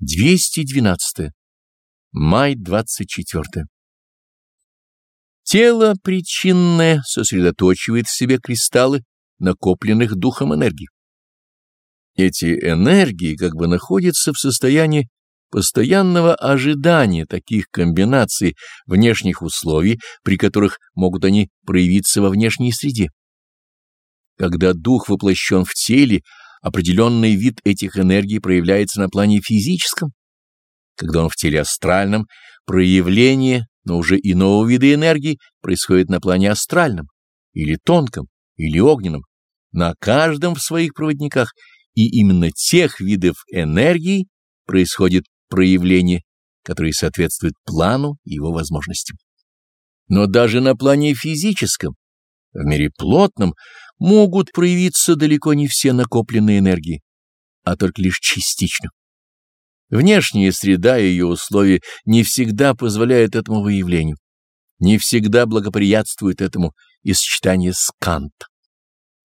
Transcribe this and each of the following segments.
212. Май 24. Тело причинное сосредоточивает в себе кристаллы накопленных духом энергии. Эти энергии как бы находятся в состоянии постоянного ожидания таких комбинаций внешних условий, при которых могут они проявиться во внешней среде. Когда дух воплощен в теле, определенный вид этих энергий проявляется на плане физическом, когда он в теле астральном, проявление, но уже иного вида энергии происходит на плане астральном, или тонком, или огненном, на каждом в своих проводниках, и именно тех видов энергии происходит проявление, которые соответствуют плану и его возможностям. Но даже на плане физическом, в мире плотном, могут проявиться далеко не все накопленные энергии, а только лишь частично. Внешняя среда и ее условия не всегда позволяют этому выявлению, не всегда благоприятствуют этому и сочетание с Кант.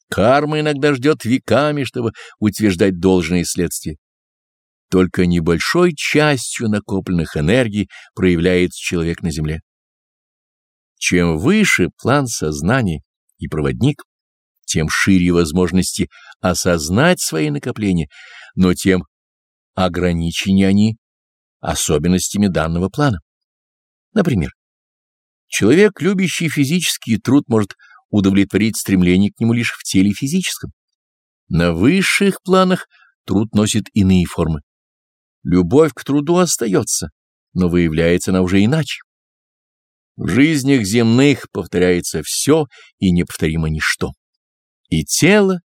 Карма иногда ждет веками, чтобы утверждать должные следствия. Только небольшой частью накопленных энергий проявляется человек на Земле. Чем выше план сознания и проводник, тем шире возможности осознать свои накопления, но тем ограничены они особенностями данного плана. Например, человек, любящий физический труд, может удовлетворить стремление к нему лишь в теле физическом. На высших планах труд носит иные формы. Любовь к труду остается, но выявляется она уже иначе. В жизнях земных повторяется все и неповторимо ничто. И тело,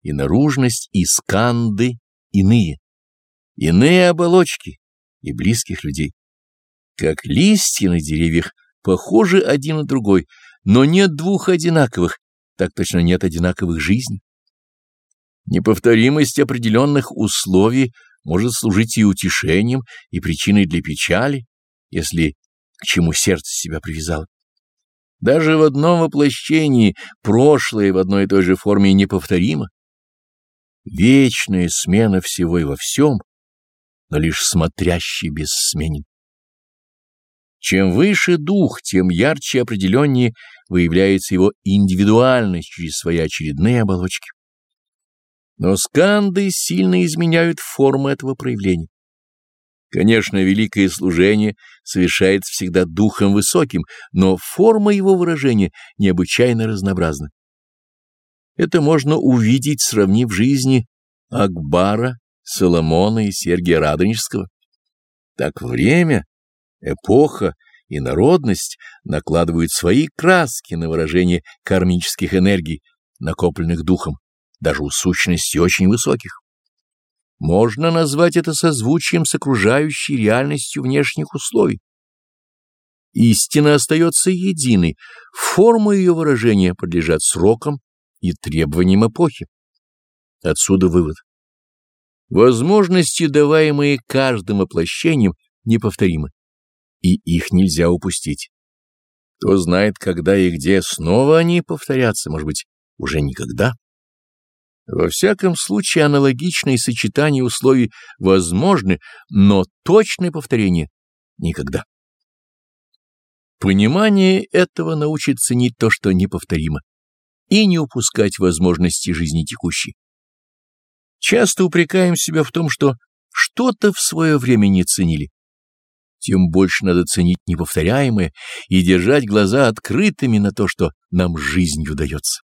и наружность, и сканды иные, иные оболочки и близких людей. Как листья на деревьях похожи один на другой, но нет двух одинаковых, так точно нет одинаковых жизней. Неповторимость определенных условий может служить и утешением, и причиной для печали, если к чему сердце себя привязало. Даже в одном воплощении прошлое в одной и той же форме неповторимо. Вечная смена всего и во всем, но лишь смотрящий бессменен. Чем выше дух, тем ярче и определеннее выявляется его индивидуальность через свои очередные оболочки. Но сканды сильно изменяют формы этого проявления. Конечно, великое служение совершается всегда духом высоким, но форма его выражения необычайно разнообразна. Это можно увидеть, сравнив жизни Акбара, Соломона и Сергия Радонежского. Так время, эпоха и народность накладывают свои краски на выражение кармических энергий, накопленных духом, даже у сущностей очень высоких. Можно назвать это созвучием с окружающей реальностью внешних условий. Истина остается единой, формы ее выражения подлежат срокам и требованиям эпохи. Отсюда вывод. Возможности, даваемые каждым воплощением, неповторимы, и их нельзя упустить. Кто знает, когда и где снова они повторятся, может быть, уже никогда. Во всяком случае, аналогичные сочетания условий возможны, но точное повторение — никогда. Понимание этого научит ценить то, что неповторимо, и не упускать возможности жизни текущей. Часто упрекаем себя в том, что что-то в свое время не ценили. Тем больше надо ценить неповторяемое и держать глаза открытыми на то, что нам жизнью дается.